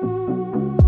Nézd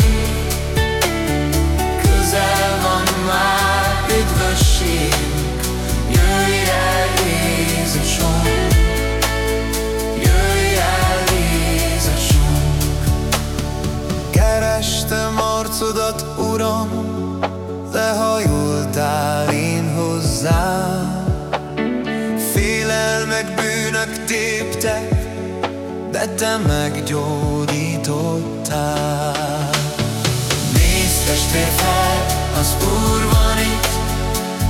te meggyógyítottál. Nézd testvér fel, az Úr van itt,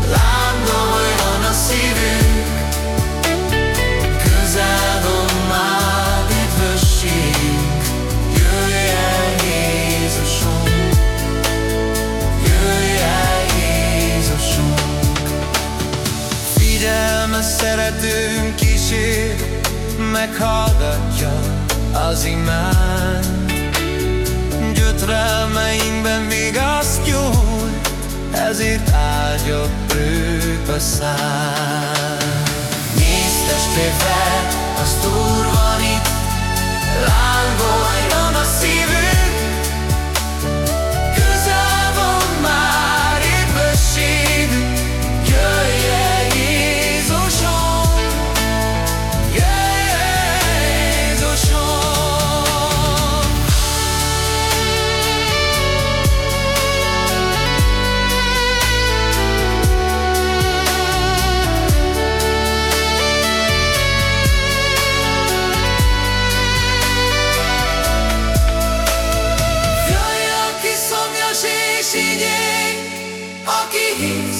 lángoljon a szívünk, közel van már üdvösségünk, jöjj el Jézusunk, jöjj el Jézusunk. Figyelme szeretőnk kísér, meghallgatja az imányt. Gyötrelmeinkben azt nyújt, ezért áldja ők a szám. Nézd testvér fel, az me.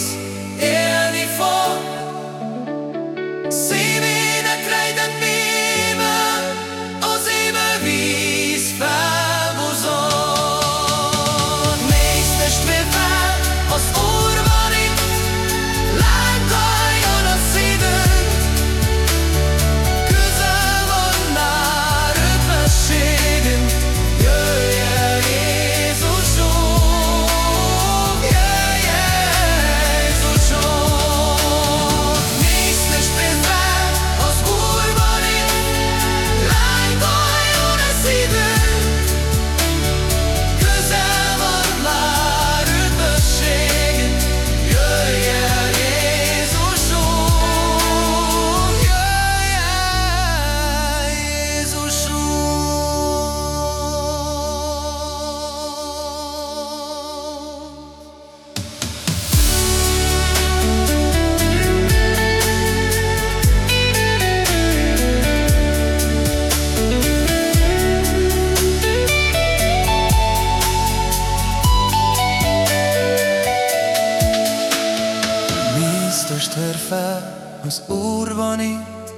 Nézd testvér fel, az Úr itt,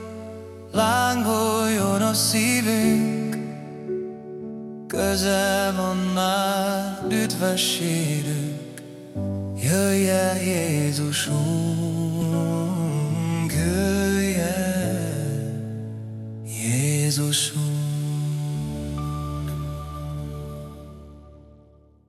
lángoljon a szívünk, közel van már üdvösségünk, jöjj el Jézusunk.